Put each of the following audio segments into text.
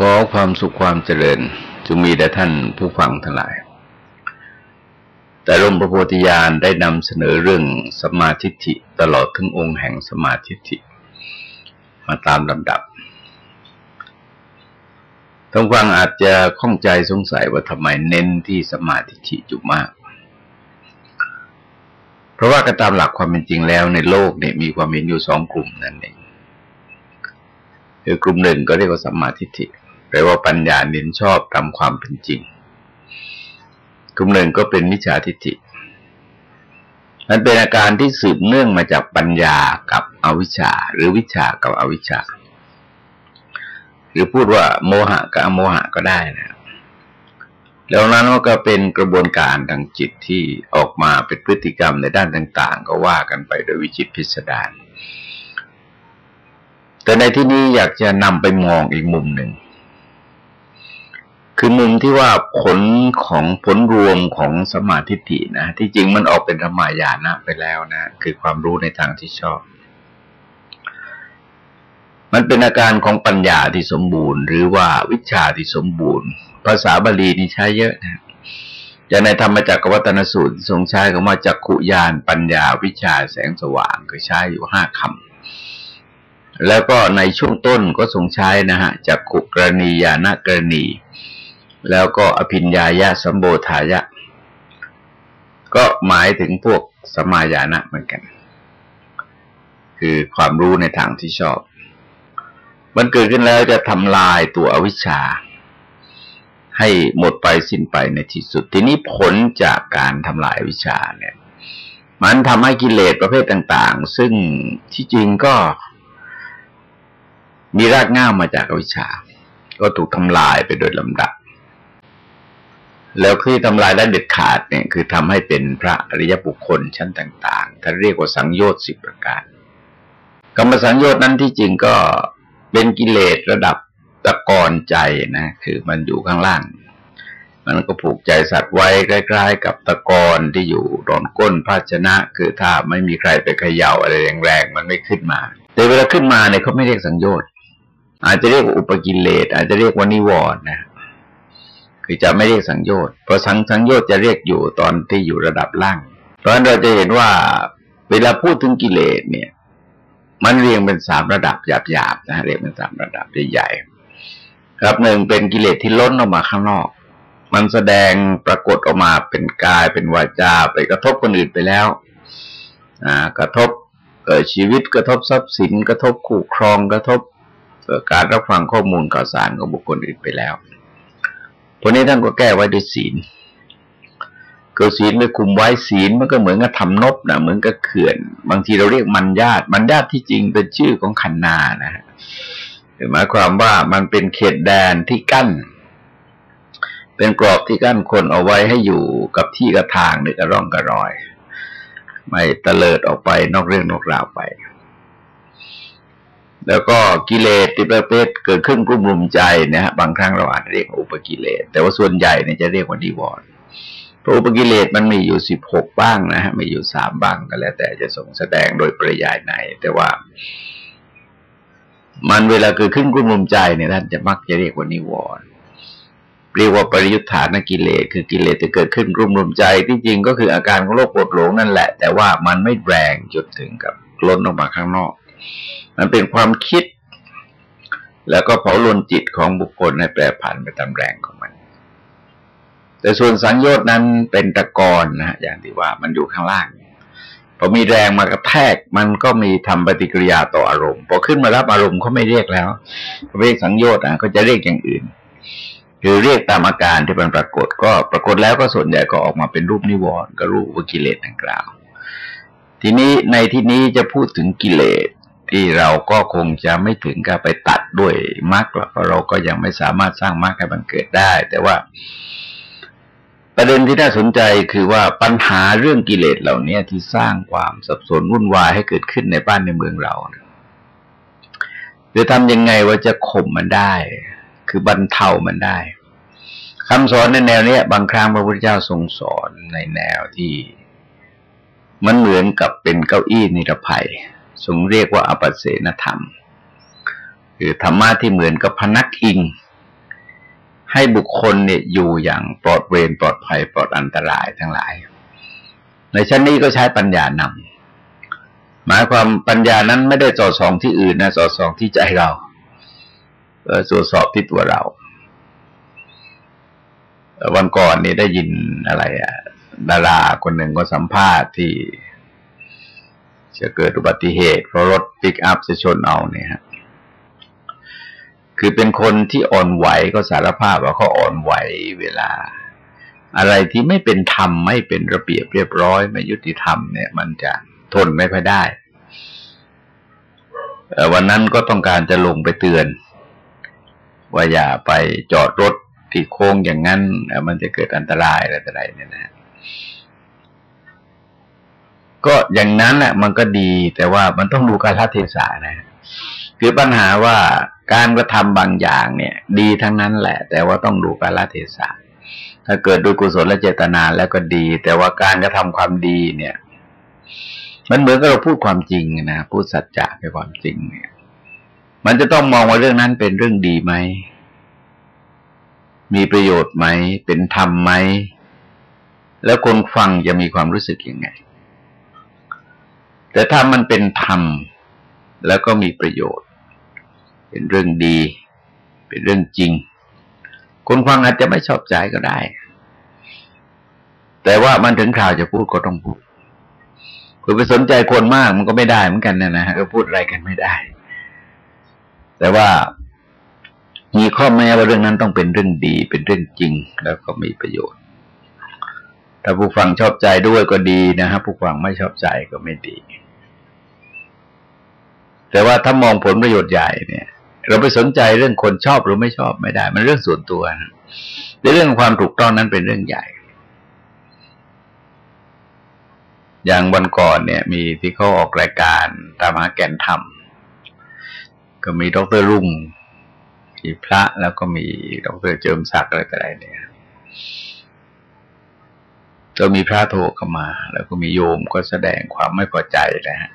ขอความสุขความเจริญจงมีแด่ท่านผู้ฟังทั้งหลาย แต่รมพระโพธิญาณได้นำเสนอเรื่องสมาธิิตลอดถึงองค์แห่งสมาธิิมาตามลำดับท่านฟังอาจจะข้องใจสงสัยว่าทำไมเน้นที่สมาธิิอยู่มาก เพราะว่าก็ตามหลักความเป็นจริงแล้วในโลกเนี่ยมีความเห็นอยู่สองกลุ่มนั่นเองคือกลุ่มหนึ่งก็เรียกว่าสัมมาทิฏฐิ แปลว่าปัญญาเน้นชอบตามความเป็นจริงกลุ่มหนึ่งก็เป็นมิจฉาทิฏฐิมันเป็นอาการที่สืบเนื่องมาจากปัญญากับอวิชชา หรือวิชากับอวิชชา หรือพูดว่าโมหะกับอโมหะก็ได้นะแล้วนั้นก็เป็นกระบวนการทางจิตที่ออกมาเป็นพฤติกรรมในด้านต่าง ๆ ก็ว่ากันไปโดยวิจิตพิสดารแต่ในที่นี้อยากจะนำไปมองอีกมุมหนึ่ง คือมุมที่ว่าผลของผลรวมของสมาธิฐินะที่จริงมันออกเป็นธรรมายานะไปแล้วนะ คือความรู้ในทางที่ชอบ มันเป็นอาการของปัญญาที่สมบูรณ์ หรือว่าวิชาที่สมบูรณ์ ภาษาบาลีนี่ใช้เยอะนะจะในธรรมจักรวัตนสูตร ทรงใช้คำว่าจักขุยานปัญญาวิชาแสงสว่างคือใช้อยู่ห้าคำแล้วก็ในช่วงต้นก็ทรงใช้นะฮะจากขุกรณียานะกรณี แล้วก็อภิญญายะสัมโบธายะ ก็หมายถึงพวกสมายานะเหมือนกัน คือความรู้ในทางที่ชอบ มันเกิดขึ้นแล้วจะทำลายตัวอวิชชา ให้หมดไปสิ้นไปในที่สุด ทีนี้ผลจากการทำลายอวิชาเนี่ย มันทำให้กิเลสประเภทต่าง ๆ ซึ่งที่จริงก็มีรากง่ามาจากอวิชชา ก็ถูกทำลายไปโดยลำดับ แล้วคือทำลายและเด็ดขาดเนี่ยคือทำให้เป็นพระอริยบุคคลชั้นต่างๆท่านเรียกว่าสังโยชน์สิบประการกรรมสังโยชน์นั้นที่จริงก็เป็นกิเลสระดับตะกอนใจนะ คือมันอยู่ข้างล่าง มันก็ผูกใจสัตว์ไว้ใกล้ๆกับตะกอนที่อยู่รอนก้นภาชนะ คือถ้าไม่มีใครไปเขย่าอะไรแรงๆมันไม่ขึ้นมา แต่เวลาขึ้นมาเนี่ยเขาไม่เรียกสังโยชน์อาจจะเรียกอุปกิเลสอาจจะเรียกว่านิวรณ์นะ คือจะไม่เรียกสังโยชน์เพราะสังสังโยชน์จะเรียกอยู่ตอนที่อยู่ระดับล่าง เพราะฉะนั้นเราจะเห็นว่าเวลาพูดถึงกิเลสเนี่ย มันเรียงเป็นสามระดับหยาบๆนะเรียงเป็นสามระดับใหญ่ๆครับหนึ่งเป็นกิเลสที่ล้นออกมาข้างนอก มันแสดงปรากฏออกมาเป็นกายเป็นวาจาไปกระทบคนอื่นไปแล้วอ่ากระทบเกิดชีวิตกระทบทรัพย์สิน กระทบคู่ครองกระทบการรับฟังข้อมูลข่าวสารของบุคคลอื่นไปแล้ว วกนี้ท่านก็แก้ไว้ด้วยศีลเกิดศีลไปคุมไว้ศีลมันก็เหมือนกับทำนบนะเหมือนกับเขื่อน บางทีเราเรียกมันญาติ มันญาติที่จริงเป็นชื่อของขันนานะฮะหมายความว่ามันเป็นเขตแดนที่กั้น เป็นกรอบที่กั้นคนเอาไว้ให้อยู่กับที่กระทางหรือกระร่องกระรอย ไม่ตะเลิดออกไปนอกเรื่องนอกราวไป แล้วก็กิเลสที่ประเภทเกิดขึ้นกลุ่มรุมใจนะฮะบางครั้งเราอาจเรียกอุปกิเลส แต่ว่าส่วนใหญ่เนี่ยจะเรียกว่าดีวรเพราะอุปกิเลสมันมีอยู่สิบหกบ้างนะฮะมีอยู่สามบ้างก็แล้ว แต่จะส่งแสดงโดยปริยายไหน แต่ว่า มันเวลาเกิดขึ้นกลุ่มรุมใจเนี่ยท่านจะมักจะเรียกว่านิวรณ์เรียกว่าปริยุทธานกิเลสคือกิเลสจะเกิดขึ้นรุ่มรุมใจที่จริงก็คืออาการของโรคปวดหลงนั่นแหละ แต่ว่ามันไม่แรงจนถึงกับล้นออกมาข้างนอก มันเป็นความคิด แล้วก็เผาลนจิตของบุคคลให้แปรผันไปตามแรงของมัน แต่ส่วนสังโยชน์นั้นเป็นตะกอนนะอย่างที่ว่ามันอยู่ข้างล่างพอมีแรงมากระแทก มันก็มีทำปฏิกิริยาต่ออารมณ์พอขึ้นมารับอารมณ์เขาไม่เรียกแล้วเรียกสังโยชน์นะเขาจะเรียกอย่างอื่นคือเรียกตามอาการที่มันปรากฏ ก็ปรากฏแล้วก็ส่วนใหญ่ก็ออกมาเป็นรูปนิวรณ์ก็รูปวิกิเลสดังกล่าว ทีนี้ในที่นี้จะพูดถึงกิเลส ที่เราก็คงจะไม่ถึงกับไปตัดด้วยมรรคเพราะเราก็ยังไม่สามารถสร้างมรรคให้มันเกิดได้ แต่ว่า ประเด็นที่น่าสนใจคือว่าปัญหาเรื่องกิเลสเหล่านี้ที่สร้างความสับสนวุ่นวายให้เกิดขึ้นในบ้านในเมืองเราจะทำยังไงว่าจะข่มมันได้ คือบรรเทามันได้คำสอนในแนวนี้บางครั้งพระพุทธเจ้าทรงสอนในแนวที่มันเหมือนกับเป็นเก้าอี้นิรภัย ทรงเรียกว่าอปัสเสนธรรม คือธรรมะที่เหมือนกับพนักอิง ให้บุคคลเนี่ยอยู่อย่างปลอดเวรปลอดภัยปลอดอันตรายทั้งหลาย ในชั้นนี้ก็ใช้ปัญญานำหมายความปัญญานั้นไม่ได้จอดสองที่อื่นนะจอดสองที่ใจเราเออตรวจสอบที่ตัวเรา วันก่อนนี่ได้ยินอะไรอะดาราคนหนึ่งก็สัมภาษณ์ที่ จะเกิดอุบัติเหตุ เพราะรถปิกอัพจะชนเอาเนี่ยฮะคือเป็นคนที่อ่อนไหวก็สารภาพว่าเขาอ่อนไหวเวลา อะไรที่ไม่เป็นธรรมไม่เป็นระเบียบเรียบร้อย ไม่ยุติธรรมเนี่ยมันจะทนไม่ค่อยได้วันนั้นก็ต้องการจะลงไปเตือน ว่าอย่าไปจอดรถที่โค้งอย่างนั้น มันจะเกิดอันตรายอะไรต่ออะไรเนี่ยนะ ก็อย่างนั้นแหละมันก็ดี แต่ว่ามันต้องดูการทัเทศะนะคือปัญหาว่าการกระทำบางอย่างเนี่ย ดีทั้งนั้นแหละ แต่ว่าต้องดูกาลเทศะถ้าเกิดโดยกุศลและเจตนาแล้วก็ดี แต่ว่าการกระทำความดีเนี่ย มันเหมือนกับเราพูดความจริงนะพูดสัจจะเป็นความจริงเนี่ย มันจะต้องมองว่าเรื่องนั้นเป็นเรื่องดีไหมมีประโยชน์ไหมเป็นธรรมไหมแล้วคนฟังจะมีความรู้สึกยังไง แต่ถ้ามันเป็นธรรมแล้วก็มีประโยชน์ เป็นเรื่องดี เป็นเรื่องจริง คนฟังอาจจะไม่ชอบใจก็ได้ แต่ว่ามันถึงข่าวจะพูดก็ต้องพูดคุณไปสนใจคนมากมันก็ไม่ได้เหมือนกันนะนะก็พูดอะไรกันไม่ได้ แต่ว่ามีข้อแม้ว่าเรื่องนั้นต้องเป็นเรื่องดี เป็นเรื่องจริง แล้วก็มีประโยชน์ ถ้าผู้ฟังชอบใจด้วยก็ดีนะฮะผู้ฟังไม่ชอบใจก็ไม่ดี แต่ว่าถ้ามองผลประโยชน์ใหญ่เนี่ย เราไปสนใจเรื่องคนชอบหรือไม่ชอบไม่ได้ มันเรื่องส่วนตัวนะในเรื่องความถูกต้องนั้นเป็นเรื่องใหญ่ อย่างวันก่อนเนี่ย มีที่เขาออกรายการตามหาแก่นธรรม ก็มีดรรุ่งมีพระแล้วก็มีดรเจิมศักดิ์อะไรต่ออะไรเนี่ยก็มีพระโทรเข้ามา แล้วก็มีโยมก็แสดงความไม่พอใจนะฮะ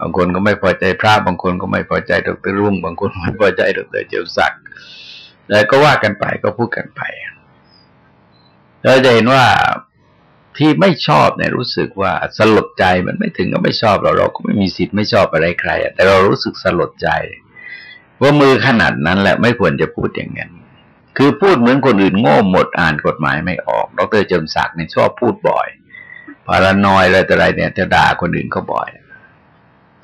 บางคนก็ไม่พอใจพระบางคนก็ไม่พอใจดรรุ่ง บางคนไม่พอใจดรเจียวศักดิ์แล้วก็ว่ากันไปก็พูดกันไปเราจะเห็นว่าที่ไม่ชอบเนี่ยรู้สึกว่าสลดใจมันไม่ถึงก็ไม่ชอบเราเราก็ไม่มีสิทธิ์ไม่ชอบอะไรใครแต่เรารู้สึกสลดใจว่ามือขนาดนั้นแหละไม่ควรจะพูดอย่างนั้นคือพูดเหมือนคนอื่นโง่หมดอ่านกฎหมายไม่ออก ดรเจิมศักดิ์เนี่ยชอบพูดบ่อย paranoid อะไรแต่ไรเนี่ยจะด่าคนอื่นเขาบ่อย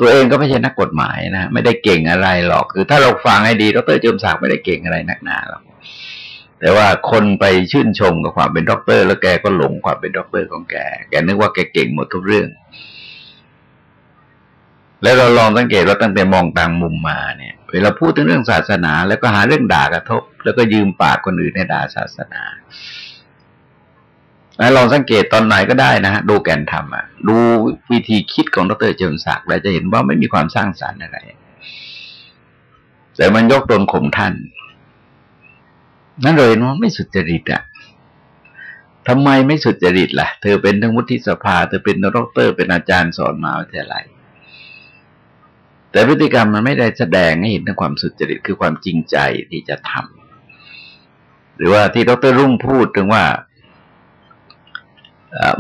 ตัวเองก็ไม่ใช่นักกฎหมายนะไม่ได้เก่งอะไรหรอก คือถ้าเราฟังให้ดีดรเจิมศักดิ์ไม่ได้เก่งอะไรนักหนาหรอกแต่ว่าคนไปชื่นชมกับความเป็นด็อกเตอร์ แล้วแกก็หลงความเป็นด็อกเตอร์ของแก แกนึกว่าแกเก่งหมดทุกเรื่อง แล้วเราลองสังเกตว่าตั้งแต่มองต่างมุมมาเนี่ย เวลาพูดถึงเรื่องศาสนา แล้วก็หาเรื่องด่ากระทบ แล้วก็ยืมปากคนอื่นในด่าศาสนา ลองสังเกตตอนไหนก็ได้นะฮะดูแกนทำอะดูวิธีคิดของดรเจิมศักดิ์แล้วจะเห็นว่าไม่มีความสร้างสรรค์อะไร แต่มันยกตนข่มท่าน นั่นเลยว่าไม่สุจริตอะทำไมไม่สุจริตล่ะ เธอเป็นทั้งวุฒิสภา เธอเป็นด็อกเตอร์ เป็นอาจารย์สอนมหาวิทยาลัย แต่พฤติกรรมมันไม่ได้แสดงให้เห็นถึงความสุจริตคือความจริงใจที่จะทำหรือว่าที่ดรรุ่งพูดถึงว่า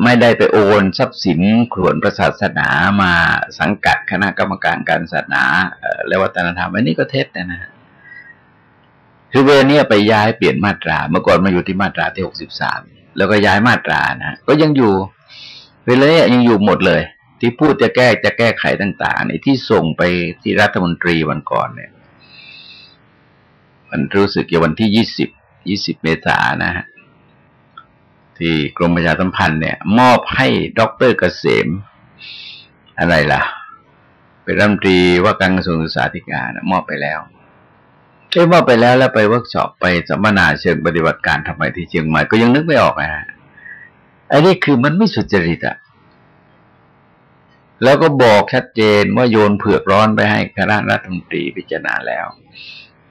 ไม่ได้ไปโอนทรัพย์สินขวนประศาสนามาสังกัดคณะกรรมการการศาสนาและวัฒนธรรมอันนี้ก็เท็จนะฮะคือเวรนี้ไปย้ายเปลี่ยนมาตรา เมื่อก่อนมาอยู่ที่มาตราที่หกสิบสามแล้วก็ย้ายมาตรานะก็ยังอยู่เวลายังอยู่หมดเลย ที่พูดจะแก้จะแก้ไขต่างๆในที่ส่งไปที่รัฐมนตรีวันก่อนเนี่ย มันรู้สึกว่าวันที่ยี่สิบยี่สิบเมษายนนะฮะ ที่กรมประชาสัมพันธ์เนี่ย มอบให้ด็อกเตอร์เกษม อะไรล่ะ เป็นรัฐมนตรีว่าการกระทรวงศึกษาธิการมอบไปแล้วเอ้มอบไปแล้วแล้วไปเวิร์กช็อปไปสัมมนาเชิงปฏิบัติการทำไมที่เชียงใหม่ก็ยังนึกไม่ออกนะฮะอันนี้คือมันไม่สุจริตอะแล้วก็บอกชัดเจนว่าโยนเผือกร้อนไปให้คณะรัฐมนตรีพิจารณาแล้ว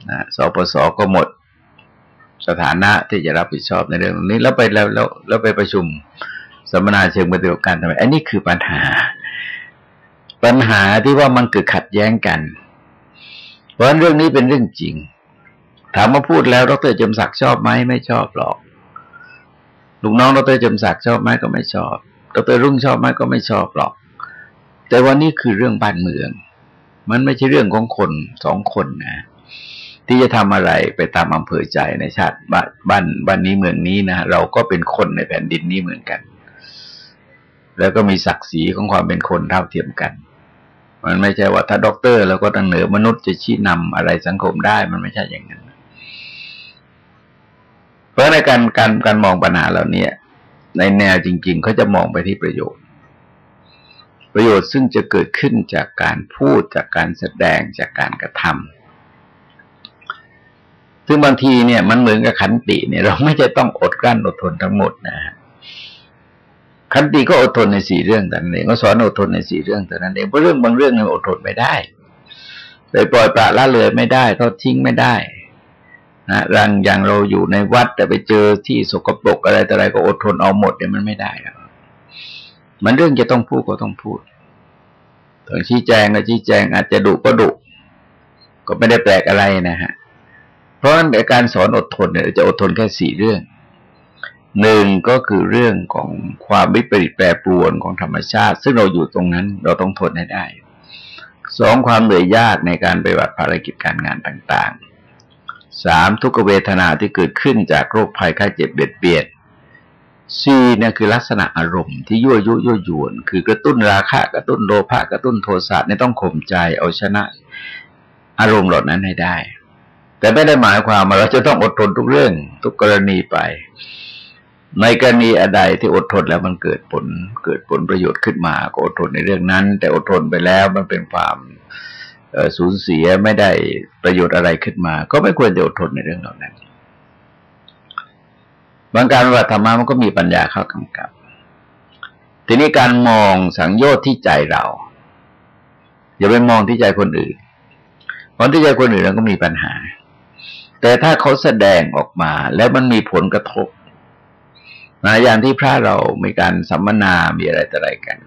นะสปสก็หมด สถานะที่จะรับผิดชอบในเรื่องนี้ แล้วไปแล้วแล้วแล้วไปประชุมสัมมนาเชิงปฏิบัติการทำไมอันนี้คือปัญหา ปัญหาที่ว่ามันเกิดขัดแย้งกัน เพราะเรื่องนี้เป็นเรื่องจริง ถามว่าพูดแล้วดรจมศักดิ์ชอบไหมไม่ชอบหรอกลูกน้องดรจมศักดิ์ชอบไหมก็ไม่ชอบดรรุ่งชอบไหมก็ไม่ชอบหรอก แต่ว่านี่คือเรื่องบ้านเมือง มันไม่ใช่เรื่องของคนสองคนนะ ที่จะทำอะไรไปตามอำเภอใจในชาติบ้านบ้านบ้านนี้เมืองนี้นะเราก็เป็นคนในแผ่นดินนี้เหมือนกัน แล้วก็มีศักดิ์ศรีของความเป็นคนเท่าเทียมกัน มันไม่ใช่ว่าถ้าด็อกเตอร์แล้วก็ตั้งเหนือมนุษย์จะชี้นำอะไรสังคมได้มันไม่ใช่อย่างนั้น เพราะในการการการมองปัญหาเหล่านี้ในแนวจริง ๆเขาจะมองไปที่ประโยชน์ ประโยชน์ซึ่งจะเกิดขึ้นจากการพูดจากการแสดงจากการกระทำ ซึ่งบางทีเนี่ยมันเหมือนกับขันติเนี่ย เราไม่จะต้องอดกลั้นอดทนทั้งหมดนะขันติก็อดทนในสี่เรื่องแต่นั้นเองก็สอนอดทนในสี่เรื่องแต่นั้นเองเพราะเรื่องบางเรื่องเนี่ยอดทนไม่ได้ไปปล่อยปละละเลยไม่ได้ก็ทิ้งไม่ได้นะรังอย่างเราอยู่ในวัดแต่ไปเจอที่สกปรกอะไรแต่อะไรก็อดทนเอาหมดเนี่ยมันไม่ได้แล้วมันเรื่องจะต้องพูดก็ต้องพูดต้องชี้แจงก็ชี้แจงอาจจะดุก็ดุก็ไม่ได้แปลกอะไรนะฮะ เพราะฉะนั้นการสอนอดทนเนี่ยจะอดทนแค่สี่เรื่องหนึ่งก็คือเรื่องของความวิปริตแปรปรวนของธรรมชาติ ซึ่งเราอยู่ตรงนั้นเราต้องทนให้ได้สองความเหนื่อยยากในการปฏิบัติภารกิจการงานต่างๆสามทุกเวทนาที่เกิดขึ้นจากโรคภัยไข้เจ็บเบียดเบียนสี่เนี่ยคือลักษณะอารมณ์ที่ยั่วยุยั่วยวน คือกระตุ้นราคะกระตุ้นโลภะกระตุ้นโทสะเนี่ยต้องข่มใจเอาชนะ อารมณ์เหล่านั้นให้ได้ แต่ไม่ได้หมายความว่าเราจะต้องอดทนทุกเรื่อง ทุกกรณีไป ในกรณีอะไรที่อดทนแล้วมันเกิดผล เกิดผลประโยชน์ขึ้นมาก็อดทนในเรื่องนั้น แต่อดทนไปแล้วมันเป็นความสูญเสียไม่ได้ประโยชน์อะไรขึ้นมา ก็ไม่ควรจะอดทนในเรื่องเหล่านั้นบางการว่าธรรมะมันก็มีปัญญาเข้ากำกับ ทีนี้การมองสังโยชน์ที่ใจเรา อย่าไปมองที่ใจคนอื่น เพราะที่ใจคนอื่นเราก็มีปัญหา แต่ถ้าเขาแสดงออกมาแล้วมันมีผลกระทบนะอย่างที่พระเรามีการสัมมนา มีอะไรต่ออะไรกัน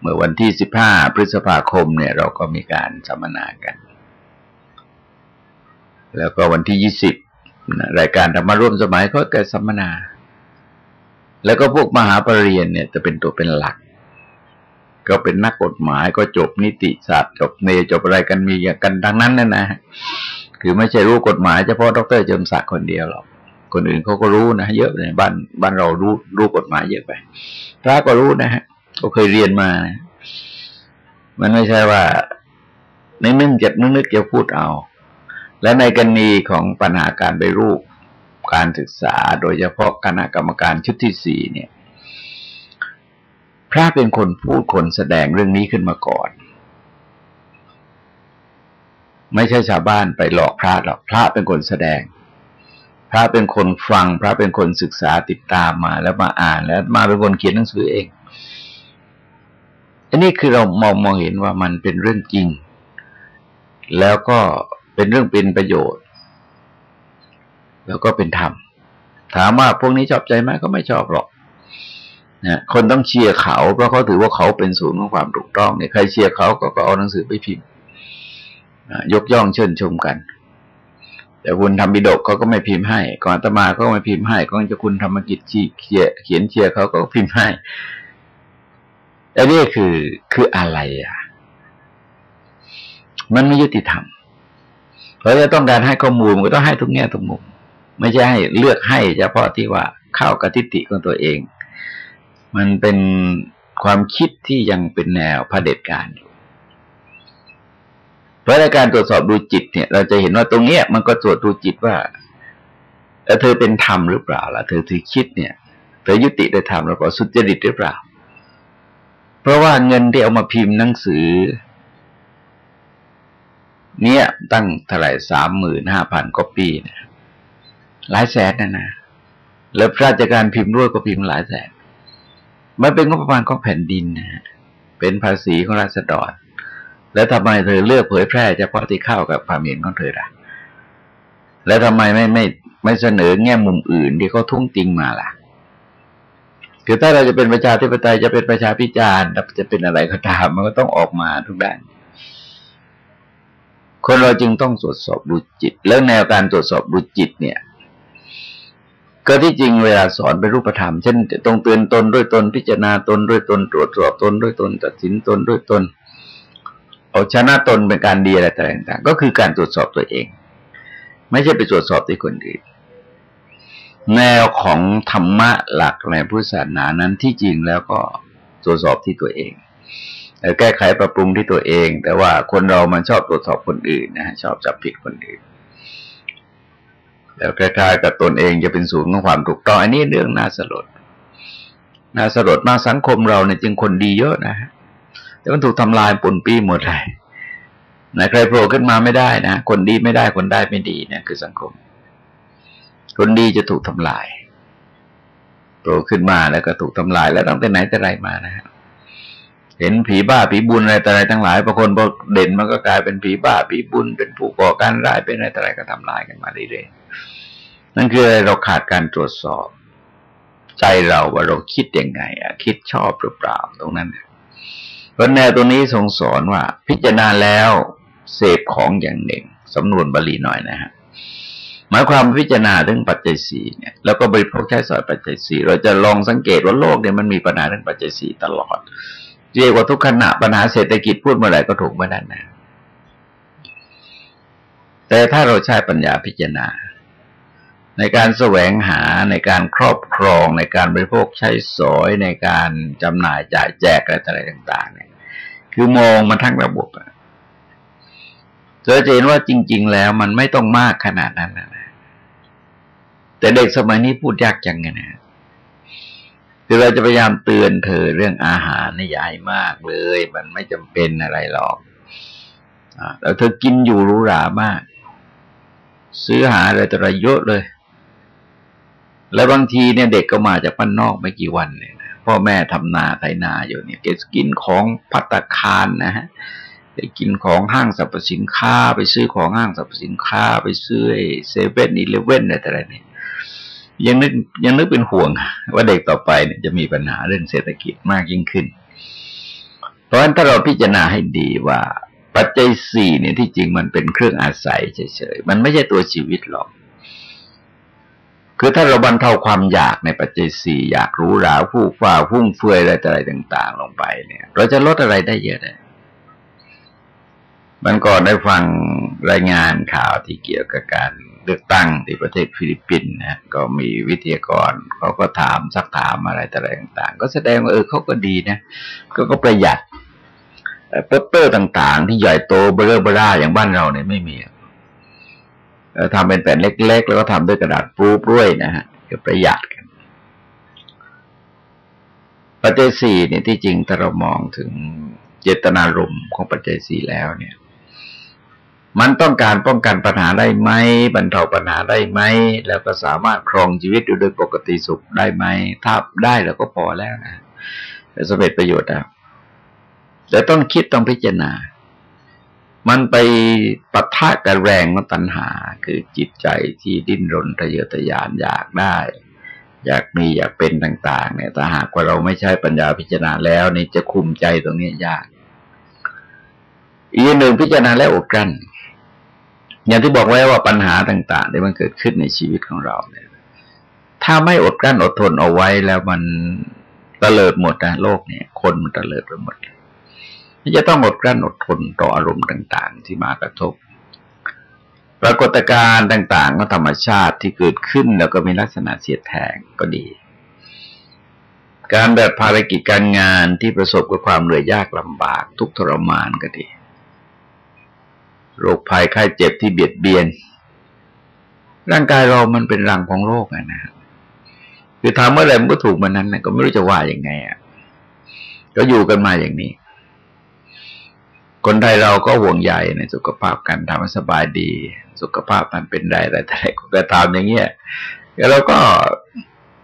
เมื่อวันที่สิบห้าพฤษภาคมเนี่ย เราก็มีการสัมมนากัน แล้วก็วันที่ยี่สิบรายการธรรมร่วมสมัยก็เกิดสัมมนา แล้วก็พวกมหาปรริญญาเนี่ยจะเป็นตัวเป็นหลัก ก็เป็นนักกฎหมายก็จบนิติศาสตร์ จบเนจบอะไรกันมีกันดังนั้นนะนะ คือไม่ใช่รู้กฎหมายเฉพาะดรเจิมศักดิ์คนเดียวหรอกคนอื่นเขาก็รู้นะเยอะเลยบ้านบ้านเรารู้รู้กฎหมายเยอะไปพระก็รู้นะฮะก็เคยเรียนมานะมันไม่ใช่ว่าในนึกเจ็บนึกจะพูดเอา และในกรณีของปัญหาการไปรูปการศึกษา โดยเฉพาะคณะกรรมการชุดที่สี่เนี่ย พระเป็นคนพูดคนแสดงเรื่องนี้ขึ้นมาก่อน ไม่ใช่ชาวบ้านไปหลอกพระหรอกพระเป็นคนแสดง พระเป็นคนฟัง พระเป็นคนศึกษาติดตามมาแล้วมาอ่านแล้วมาเป็นคนเขียนหนังสือเอง อันนี้คือเรามองมองเห็นว่ามันเป็นเรื่องจริง แล้วก็เป็นเรื่องเป็นประโยชน์ แล้วก็เป็นธรรมถามว่าพวกนี้ชอบใจไหมก็ไม่ชอบหรอกนะคนต้องเชียร์เขาเพราะเขาถือว่าเขาเป็นศูนย์ของความถูกต้องเนี่ยใครเชียร์เขาก็เอาหนังสือไปพิมพ์ ยกย่องเชิญชมกัน แต่คุณทำบิดกเขาก็ไม่พิมพ์ให้ ก่อนตมาก็ไม่พิมพ์ให้ก่อนจะคุณธรรมกิจเขียเขียนเชียร์เขาก็พิมพ์ให้อันนี้คือคืออะไรอะ มันไม่ยุติธรรมเพราะจะต้องการให้ข้อมูลมันก็ต้องให้ทุกแง่ทุกมุม ไม่ใช่ให้เลือกให้เฉพาะที่ว่าเข้ากับทิฏฐิของตัวเอง มันเป็นความคิดที่ยังเป็นแนวพระเด็จการอยู่ เพราะในการตรวจสอบดูจิตเนี่ย เราจะเห็นว่าตรงเนี้ยมันก็ตรวจดูจิตว่าเธอเป็นธรรมหรือเปล่าล่ะเธอถือคิดเนี่ย เธอยุติได้ธรรมหรือเปล่าสุจริตหรือเปล่า เพราะว่าเงินที่เอามาพิมพ์หนังสือ เนี่ยตั้งเท่าไหร่สามหมื่นห้าพันก็ปีเนี่ยหลายแสนนะนะแล้วพระราชการพิมพ์ด้วยก็พิมพ์หลายแสนมันเป็นงบประมาณของแผ่นดินนะเป็นภาษีของราษฎร แล้วทำไมเธอเลือกเผยแพร่เฉพาะที่เข้ากับความเห็นของเธอล่ะ แล้วทำไมไม่ไม่ไม่เสนอแง่มุมอื่นที่เขาทุ่งติงมาล่ะ คือถ้าเราจะเป็นประชาธิปไตยจะเป็นประชาพิจารณ์จะเป็นอะไรก็ตามมันก็ต้องออกมาทุกด้าน คนเราจึงต้องตรวจสอบดูจิต แล้วแนวการตรวจสอบดูจิตเนี่ย ก็ที่จริงเวลาสอนเป็นรูปธรรม เช่นต้องเตือนตนด้วยตนพิจารณาตนด้วยตนตรวจสอบตนด้วยตนตัดสินตนด้วยตน เอาชนะตนเป็นการดีอะไรต่างๆ ก็คือการตรวจสอบตัวเอง ไม่ใช่ไปตรวจสอบที่คนอื่นแนวของธรรมะหลักในพุทธศาสนานั้นที่จริงแล้วก็ตรวจสอบที่ตัวเองแก้ไขปรับปรุงที่ตัวเอง แต่ว่าคนเรามันชอบตรวจสอบคนอื่นนะชอบจับผิดคนอื่นแล้วใกล้ๆกับตนเองจะเป็นศูนย์ของความถูกต้องอันนี้เรื่องน่าสลดน่าสลดมากสังคมเราเนี่ยจึงคนดีเยอะนะฮะ แต่มันถูกทำลายปนปี้หมดเลยนะใครโผล่ขึ้นมาไม่ได้นะคนดีไม่ได้คนได้ไม่ดีเนี่ยคือสังคม คนดีจะถูกทำลายโผล่ขึ้นมาแล้วก็ถูกทำลายแล้วตั้งแต่ไหนแต่ไรมานะฮะเห็นผีบ้าผีบุญอะไรแต่อะไรทั้งหลายบางคนพอเด่นมันก็กลายเป็นผีบ้าผีบุญ เป็นผู้ก่อการร้ายเป็นอะไรแต่อะไรก็ทำลายกันมาเรื่อยๆนั่นคือเราขาดการตรวจสอบ ใจเราว่าเราคิดยังไงอะคิดชอบหรือเปล่าตรงนั้น เพราะแนวตรงนี้ทรงสอนว่า พิจารณาแล้วเสพของอย่างหนึ่งสำนวนบาลีหน่อยนะฮะหมายความพิจารณาเรื่องปัจจัยสี่เนี่ยแล้วก็บริโภคใช้สอยปัจจัยสี่เราจะลองสังเกตว่าโลกเนี่ยมันมีปัญหาเรื่องปัจจัยสี่ตลอด เรียกว่าทุกขณะปัญหาเศรษฐกิจพูดเมื่อไหร่ก็ถูกเมื่อนั้นนะแต่ถ้าเราใช้ปัญญาพิจารณา ในการแสวงหาในการครอบครอง ในการบริโภคใช้สอยในการจำหน่ายจ่ายแจกอะไรต่าง ๆ เนี่ย คือมองมันทั้งระบบอะจะเห็นว่าจริง ๆ แล้วมันไม่ต้องมากขนาดนั้นนะแต่เด็กสมัยนี้พูดยากจังไงนะคือเราจะพยายามเตือนเธอเรื่องอาหารนี่ใหญ่มากเลย มันไม่จำเป็นอะไรหรอกแล้วเธอกินอยู่รู้รามาก ซื้อหาอะไรแต่ละเยอะเลย แล้วบางทีเนี่ยเด็กก็มาจากบ้านนอกไม่กี่วันเนี่ยพ่อแม่ทำนาไถนาอยู่เนี่ยเกกินของพัตคารนะฮะไปกินของห้างสรรพสินค้า ไปซื้อของห้างสรรพสินค้า ไปซื้อเซเว่นอีเลเว่นอะไรเนี่ยยังนึกยังนึกเป็นห่วง ว่าเด็กต่อไปเนี่ยจะมีปัญหาเรื่องเศรษฐกิจมากยิ่งขึ้น เพราะฉะนั้นถ้าเราพิจารณาให้ดีว่าปัจจัยสี่เนี่ยที่จริงมันเป็นเครื่องอาศัยเฉยๆมันไม่ใช่ตัวชีวิตหรอก คือถ้าเราบรรเทาความอยากในปัจเจัยสี่อยากรู้ราผู้ฟ้าพุ่งเฟือยอะไรอะไรต่าง ๆ ลงไปเนี่ย เราจะลดอะไรได้เยอะเลยมันก่อนได้ฟังรายงานข่าวที่เกี่ยวกับการเลือกตั้งที่ประเทศฟิลิปปินส์นะก็มีวิทยากรเขาก็ถามสักถามอะไรต่างๆก็แสดงว่าเออเขาก็ดีนะก็ก็ประหยัดโปสเตอร์ต่าง ๆ ที่ใหญ่โตเบ้อเร่อเบ้อร่าอย่างบ้านเราเนี่ยไม่มี ทำเป็นแผ่นเล็ก ๆ แล้วก็ทำด้วยกระดาษปรู๊ฟด้วยนะฮะก็ประหยัดกันปัจจัยสี่เนี่ยที่จริงถ้าเรามองถึงเจตนารมณ์ของปัจจัยสี่แล้วเนี่ย มันต้องการป้องกันปัญหาได้ไหมบรรเทาปัญหาได้ไหมแล้วก็สามารถครองชีวิตอยู่โดยปกติสุขได้ไหมถ้าได้แล้วก็พอแล้วนะจะสำเร็จประโยชน์แล้วแต่ต้องคิดต้องพิจารณา มันไปปะทะกับแรงของตัณหา คือจิตใจที่ดิ้นรนทะเยอทะยานอยากได้ อยากมีอยากเป็นต่าง ๆ เนี่ยถ้าหากว่าเราไม่ใช้ปัญญาพิจารณาแล้วนี่จะคุมใจตรงนี้ยาก อีกหนึ่งพิจารณาแล้วอดกลั้นอย่างที่บอกไว้ว่าปัญหาต่างๆที่มันเกิดขึ้นในชีวิตของเราเนี่ย ถ้าไม่อดกลั้นอดทนเอาไว้แล้วมันตะเลิดหมดนะโลกเนี่ย คนมันตะเลิดไปหมดมั นจะต้องอดกลั้นอดทนต่ออารมณ์ต่าง ๆ ที่มากระทบ ปรากฏการณ์ต่างๆก็ธรรมชาติที่เกิดขึ้นแล้วก็มีลักษณะเสียดแทงก็ดี การแบบภารกิจการงานที่ประสบกับความเหนื่อยยากลำบาก ทุกทรมานก็ดี โรคภัยไข้เจ็บที่เบียดเบียน ร่างกายเรามันเป็นรังของโรคนะฮะคือทำเมื่อไรมันก็ถูกมันนั้นนะก็ไม่รู้จะว่าอย่างไงอะ ก็อยู่กันมาอย่างนี้ คนไทยเราก็ห่วงใยในสุขภาพกันทำให้สบายดี สุขภาพมันเป็นได้แต่แต่ก็ทำอย่างเงี้ยแล้วเราก็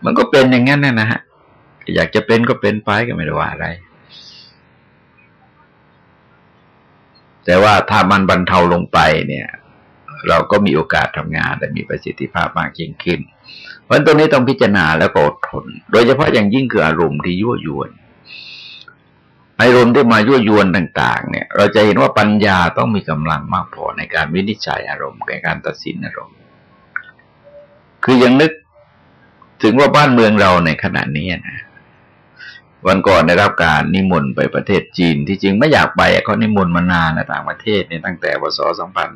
มันก็เป็นอย่างนั้นนะฮะอยากจะเป็นก็เป็นไปก็ไม่ได้ว่าอะไร แต่ว่าถ้ามันบรรเทาลงไปเนี่ย เราก็มีโอกาสทำงานและมีประสิทธิภาพมากยิ่งขึ้น เพราะตรงนี้ต้องพิจารณาแล้วก็อดทน โดยเฉพาะอย่างยิ่งคืออารมณ์ที่ยั่วยวน อารมณ์ที่มายั่วยวนต่าง ๆ เนี่ย เราจะเห็นว่าปัญญาต้องมีกำลังมากพอในการวินิจฉัยอารมณ์ในการตัดสินอารมณ์ คือยังนึกถึงว่าบ้านเมืองเราในขณะนี้นะวันก่อนได้รับการนิมนต์ไปประเทศจีน ที่จริงไม่อยากไปเขานิมนต์มานานในต่างประเทศเนี่ยตั้งแต่พศสองพัน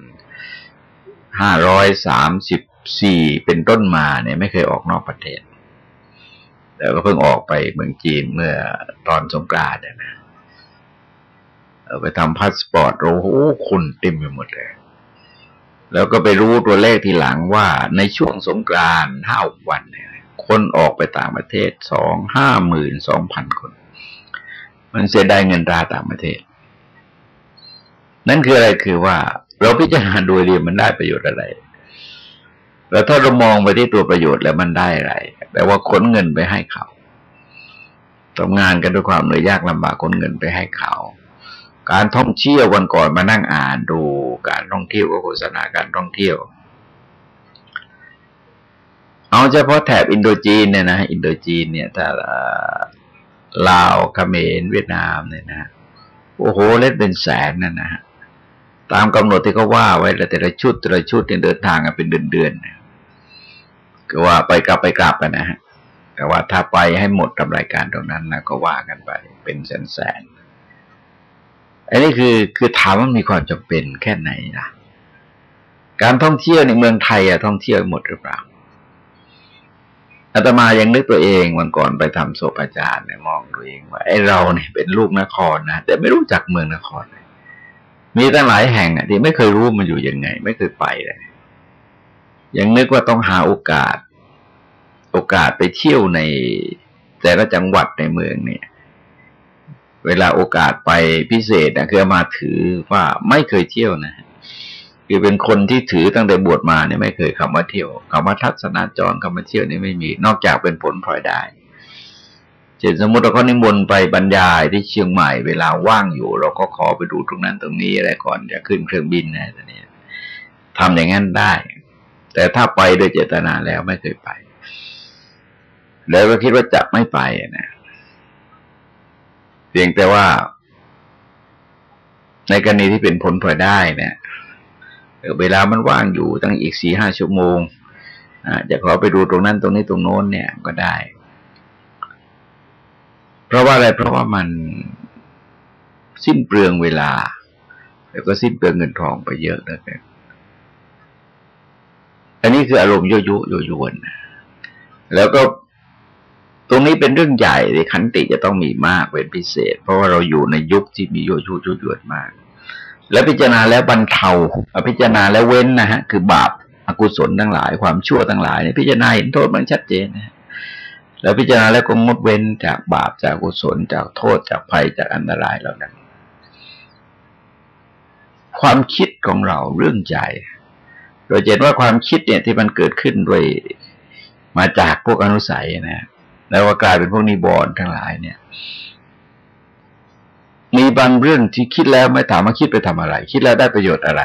ห้าร้อยสามสิบสี่เป็นต้นมาเนี่ยไม่เคยออกนอกประเทศ แต่ก็เพิ่งออกไปเมืองจีนเมื่อตอนสงกรานต์นะ ไปทำพาสปอร์ตโอ้โหคนเต็มไปหมดเลยแล้วก็ไปรู้ตัวเลขทีหลังว่าในช่วงสงกรานต์ห้าวันเนี่ยคนออกไปต่างประเทศสองห้าหมื่นสองพันคน มันเสียดายเงินตราต่างประเทศ นั่นคืออะไรคือว่า เราพิจารณาโดยเรียนมันได้ประโยชน์อะไร แล้วถ้าเรามองไปที่ตัวประโยชน์แล้วมันได้อะไรแปลว่าขนเงินไปให้เขาทำงานกันด้วยความเหนื่อยยากลำบากขนเงินไปให้เขา การท่องเที่ยววันก่อนมานั่งอ่านดูการท่องเที่ยวก็โฆษณาการท่องเที่ยว เอาเฉพาะแถบอินโดจีนเนี่ยนะอินโดจีนเนี่ยถ้าลาวเขมรเวียดนามเนี่ยนะโอ้โหเล่นเป็นแสนนั่นนะฮะตามกำหนดที่เขาว่าไว้แต่ละชุดแต่ละชุดเนี่ยเดินทางกันเป็นเดือนๆก็ว่าไปกลับไปกลับกันนะฮะแต่ว่าถ้าไปให้หมดทำรายการตรงนั้นนะก็ว่ากันไปเป็นแสนๆ อันนี้คือคือถามว่ามีความจำเป็นแค่ไหนนะการท่องเที่ยวในเมืองไทยอะท่องเที่ยวหมดหรือเปล่าอาตมายังนึกตัวเองวันก่อนไปทำโศปอาจารย์เนี่ยมองตัวเองว่าไอ้เราเนี่ยเป็นลูกนครนะแต่ไม่รู้จักเมืองนครเลยมีตั้งหลายแห่งอะที่ไม่เคยรู้มันอยู่ยังไง ไม่เคยไปเลยยังนึกว่าต้องหาโอกาส โอกาสไปเที่ยวในแต่ละจังหวัดในเมืองเนี่ย เวลาโอกาสไปพิเศษนะคือมาถือว่าไม่เคยเที่ยวนะคือเป็นคนที่ถือตั้งแต่บวชมาเนี่ยไม่เคยคำว่าเที่ยวคำว่าทัศนาจรคำว่าเที่ยวนี่ไม่มี นอกจากเป็นผลพลอยได้เช่นสมมติเราก็นิมนต์ไปบรรยายที่เชียงใหม่เวลาว่างอยู่ เราก็ขอไปดูตรงนั้นตรงนี้อะไรก่อนจะขึ้นเครื่องบินนะตัวนี้ทำอย่างนั้นได้ แต่ถ้าไปโดยเจตนาแล้วไม่เคยไป แล้วก็คิดว่าจะไม่ไปนะ เพียงแต่ว่า ในกรณีที่เป็นผลพลอยได้เนี่ยเวลามันว่างอยู่ตั้งอีกสี่ห้าชั่วโมงจะขอไปดูตรงนั้นตรงนี้ตรงโน้นเนี่ยก็ได้ เพราะว่าอะไรเพราะว่ามันสิ้นเปลืองเวลา แล้วก็สิ้นเปลืองเงินทองไปเยอะเลยอันนี้คืออารมณ์โยโย่โยยวนแล้วก็ ตรงนี้เป็นเรื่องใหญ่ที่ขันติจะต้องมีมากเป็นพิเศษ เพราะว่าเราอยู่ในยุคที่มีโยโย่โยยวนมาก แล้วพิจารณาแล้วบรรเทาพิจารณาแล้วเว้นนะฮะ คือบาปอกุศลทั้งหลาย ความชั่วทั้งหลายเนี่ยพิจารณาเห็นโทษมันชัดเจนนะแล้วพิจารณาแล้วก็งดเว้นจากบาปจากกุศลจากโทษจากภัยจากอันตรายเหล่านั้น ความคิดของเราเรื่องใจโดยเห็นว่าความคิดเนี่ยที่มันเกิดขึ้นด้วยมาจากพวกอนุสัยนะ แล้วว่ากลายเป็นพวกนิบอนทั้งหลายเนี่ย มีบางเรื่องที่คิดแล้วไม่ถามว่าคิดไปทำอะไร คิดแล้วได้ประโยชน์อะไร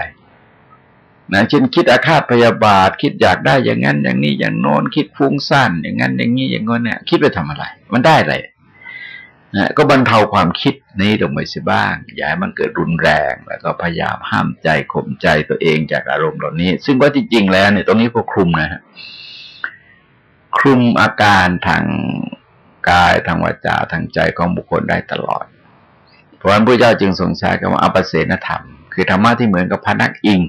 นะเช่นคิดอาฆาตพยาบาท คิดอยากได้อย่างนั้น อย่างนี้อย่างโน้นคิดฟุ้งซ่านอย่างนั้น อย่างนี้อย่างโน้นเนี่ย คิดไปทำอะไร มันได้อะไรนะก็บรรเทาความคิดนี้ลงไปสิบ้าง อย่าให้มันเกิดรุนแรง แล้วก็พยายามห้ามใจข่มใจตัวเองจากอารมณ์เหล่านี้ ซึ่งว่าจริงๆแล้วเนี่ยตรงนี้ก็คลุมนะฮะ คลุมอาการทางกายทางวาจาทางใจของบุคคลได้ตลอด เพราะฉะนั้นพระเจ้าจึงทรงใช้คำว่าอปเสนธรรม คือธรรมะที่เหมือนกับพนักอิง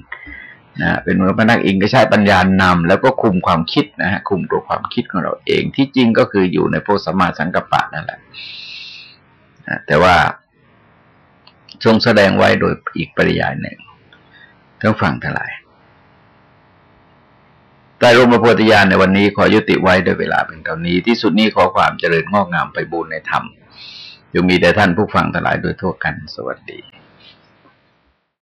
นะเป็นเหมือนพนักอิงก็ใช้ปัญญานำแล้วก็คุมความคิดนะฮะคุมตัวความคิดของเราเอง ที่จริงก็คืออยู่ในโพสมาสังกปะนั่นแหละแต่ว่าทรงแสดงไว้โดยอีกปริยายหนึ่งทั้งฝั่งทั้งหลาย ใต้ร่มพระโพธิญาณในวันนี้ขอยุติไว้ด้วยเวลาเป็นเท่านี้ ที่สุดนี้ขอความเจริญงอกงามไปบูรณนธรรมยังมีแต่ท่านผู้ฟังทั้งหลายโดยทั่วกัน สวัสดี